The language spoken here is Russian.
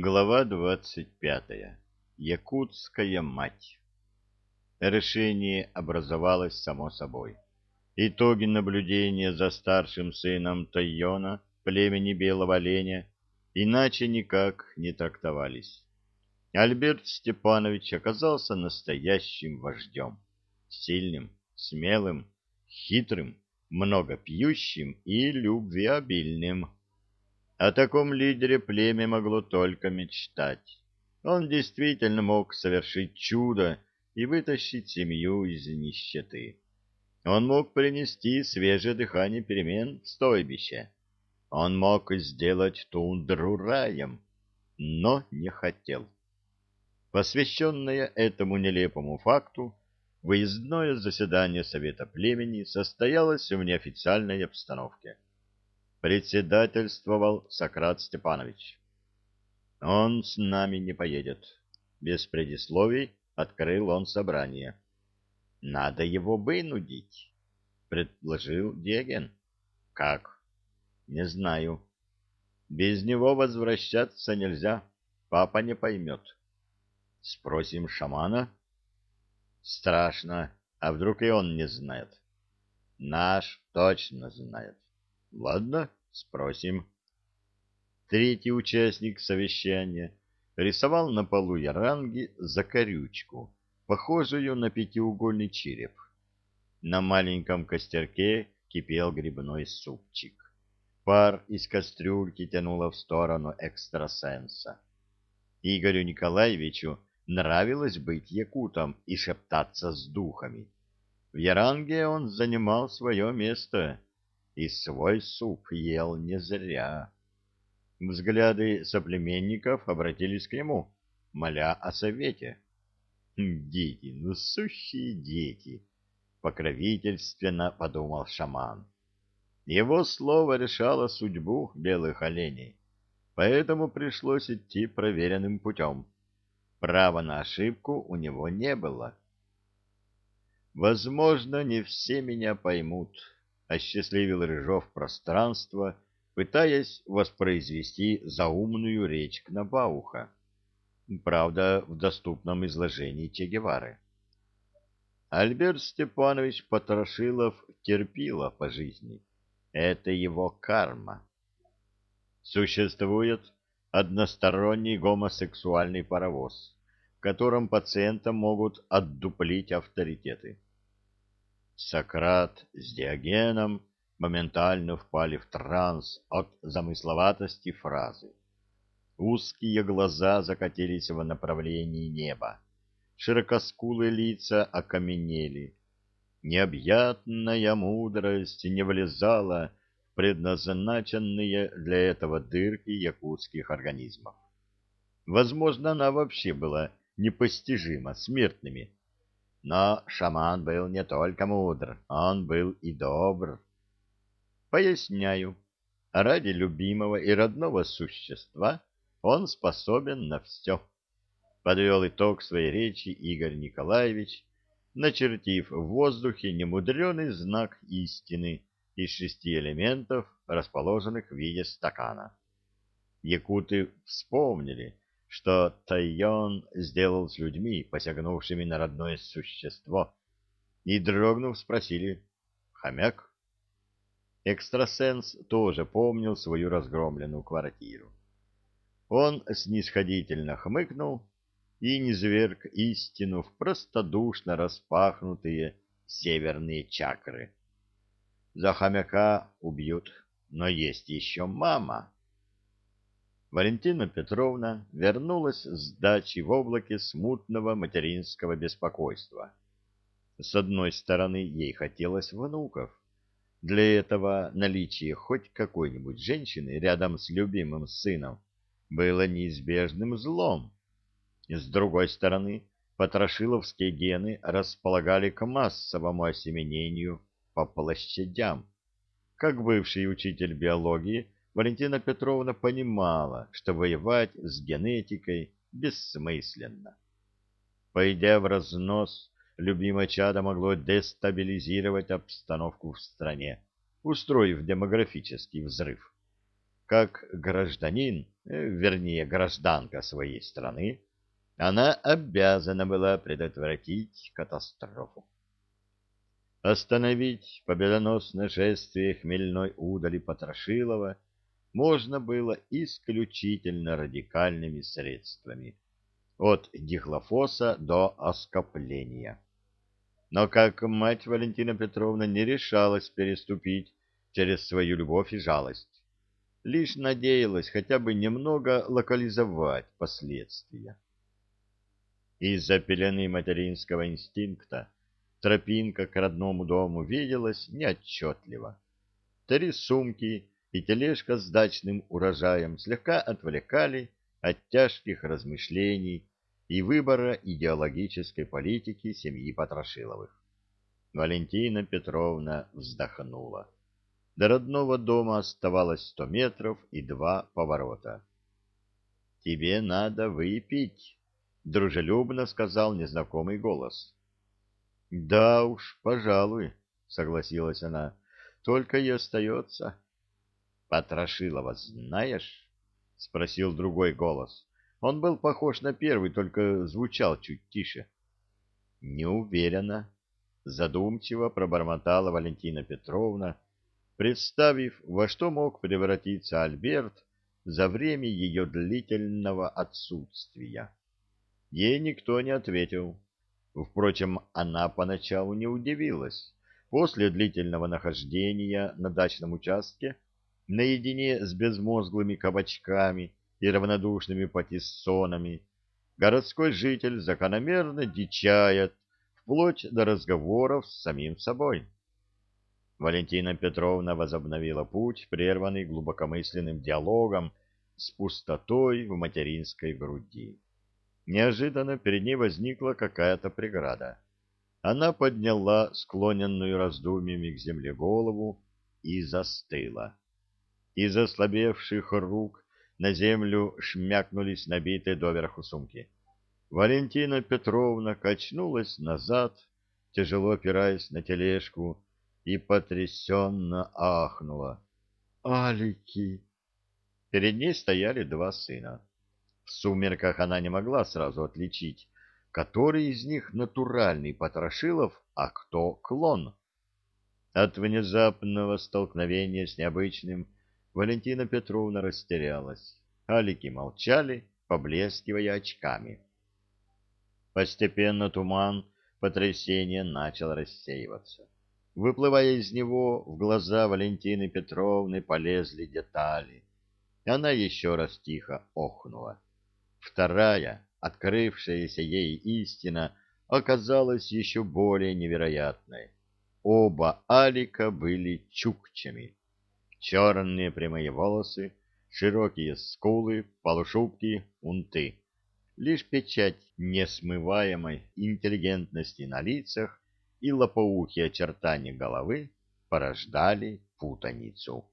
Глава двадцать пятая. Якутская мать. Решение образовалось само собой. Итоги наблюдения за старшим сыном Тайона, племени Белого Оленя, иначе никак не трактовались. Альберт Степанович оказался настоящим вождем. Сильным, смелым, хитрым, многопьющим и любвеобильным. О таком лидере племя могло только мечтать. Он действительно мог совершить чудо и вытащить семью из нищеты. Он мог принести свежее дыхание перемен в стойбище. Он мог сделать тундру раем, но не хотел. Посвященное этому нелепому факту, выездное заседание Совета племени состоялось в неофициальной обстановке председательствовал Сократ Степанович. Он с нами не поедет. Без предисловий открыл он собрание. Надо его вынудить, предложил Деген. Как? Не знаю. Без него возвращаться нельзя. Папа не поймет. Спросим шамана? Страшно. А вдруг и он не знает? Наш точно знает. Ладно, спросим. Третий участник совещания рисовал на полу яранги закорючку, похожую на пятиугольный череп. На маленьком костерке кипел грибной супчик. Пар из кастрюльки тянуло в сторону экстрасенса. Игорю Николаевичу нравилось быть якутом и шептаться с духами. В Яранге он занимал свое место — и свой суп ел не зря. Взгляды соплеменников обратились к нему, моля о совете. «Дети, ну сущие дети!» — покровительственно подумал шаман. Его слово решало судьбу белых оленей, поэтому пришлось идти проверенным путем. Права на ошибку у него не было. «Возможно, не все меня поймут», осчастливил Рыжов пространство, пытаясь воспроизвести заумную речь Кнабауха, правда, в доступном изложении Че Гевары. Альберт Степанович Потрошилов терпила по жизни. Это его карма. Существует односторонний гомосексуальный паровоз, в котором пациента могут отдуплить авторитеты. Сократ с Диогеном моментально впали в транс от замысловатости фразы. Узкие глаза закатились в направлении неба. Широкоскулые лица окаменели. Необъятная мудрость не влезала в предназначенные для этого дырки якутских организмов. Возможно, она вообще была непостижима смертными, но шаман был не только мудр, он был и добр. Поясняю, ради любимого и родного существа он способен на все. Подвел итог своей речи Игорь Николаевич, начертив в воздухе немудреный знак истины из шести элементов, расположенных в виде стакана. Якуты вспомнили, что Тайон сделал с людьми, посягнувшими на родное существо, и, дрогнув, спросили «Хомяк?». Экстрасенс тоже помнил свою разгромленную квартиру. Он снисходительно хмыкнул и низверг истину в простодушно распахнутые северные чакры. За хомяка убьют, но есть еще мама. Валентина Петровна вернулась с дачи в облаке смутного материнского беспокойства. С одной стороны, ей хотелось внуков. Для этого наличие хоть какой-нибудь женщины рядом с любимым сыном было неизбежным злом. С другой стороны, потрошиловские гены располагали к массовому осеменению по площадям. Как бывший учитель биологии, Валентина Петровна понимала, что воевать с генетикой бессмысленно. Пойдя в разнос, любимое чадо могло дестабилизировать обстановку в стране, устроив демографический взрыв. Как гражданин, э, вернее, гражданка своей страны, она обязана была предотвратить катастрофу. Остановить победоносное шествие хмельной удали Потрошилова можно было исключительно радикальными средствами, от дихлофоса до оскопления. Но как мать Валентина Петровна не решалась переступить через свою любовь и жалость, лишь надеялась хотя бы немного локализовать последствия. Из-за пелены материнского инстинкта тропинка к родному дому виделась неотчетливо. Три сумки и тележка с дачным урожаем слегка отвлекали от тяжких размышлений и выбора идеологической политики семьи Потрошиловых. Валентина Петровна вздохнула. До родного дома оставалось сто метров и два поворота. — Тебе надо выпить, — дружелюбно сказал незнакомый голос. — Да уж, пожалуй, — согласилась она, — только и остается. — Потрошилова знаешь? — спросил другой голос. Он был похож на первый, только звучал чуть тише. — Не уверена, — задумчиво пробормотала Валентина Петровна, представив, во что мог превратиться Альберт за время ее длительного отсутствия. Ей никто не ответил. Впрочем, она поначалу не удивилась. После длительного нахождения на дачном участке, наедине с безмозглыми кабачками и равнодушными патиссонами, городской житель закономерно дичает вплоть до разговоров с самим собой. Валентина Петровна возобновила путь, прерванный глубокомысленным диалогом с пустотой в материнской груди. Неожиданно перед ней возникла какая-то преграда. Она подняла склоненную раздумьями к земле голову и застыла. Из ослабевших рук на землю шмякнулись набитые доверху сумки. Валентина Петровна качнулась назад, тяжело опираясь на тележку, и потрясенно ахнула. «Алики!» Перед ней стояли два сына. В сумерках она не могла сразу отличить, который из них натуральный Потрошилов, а кто клон. От внезапного столкновения с необычным Валентина Петровна растерялась. Алики молчали, поблескивая очками. Постепенно туман потрясения начал рассеиваться. Выплывая из него, в глаза Валентины Петровны полезли детали. Она еще раз тихо охнула. Вторая, открывшаяся ей истина, оказалась еще более невероятной. Оба Алика были чукчами. Черные прямые волосы, широкие скулы, полушубки, унты. Лишь печать несмываемой интеллигентности на лицах и лопоухие очертания головы порождали путаницу.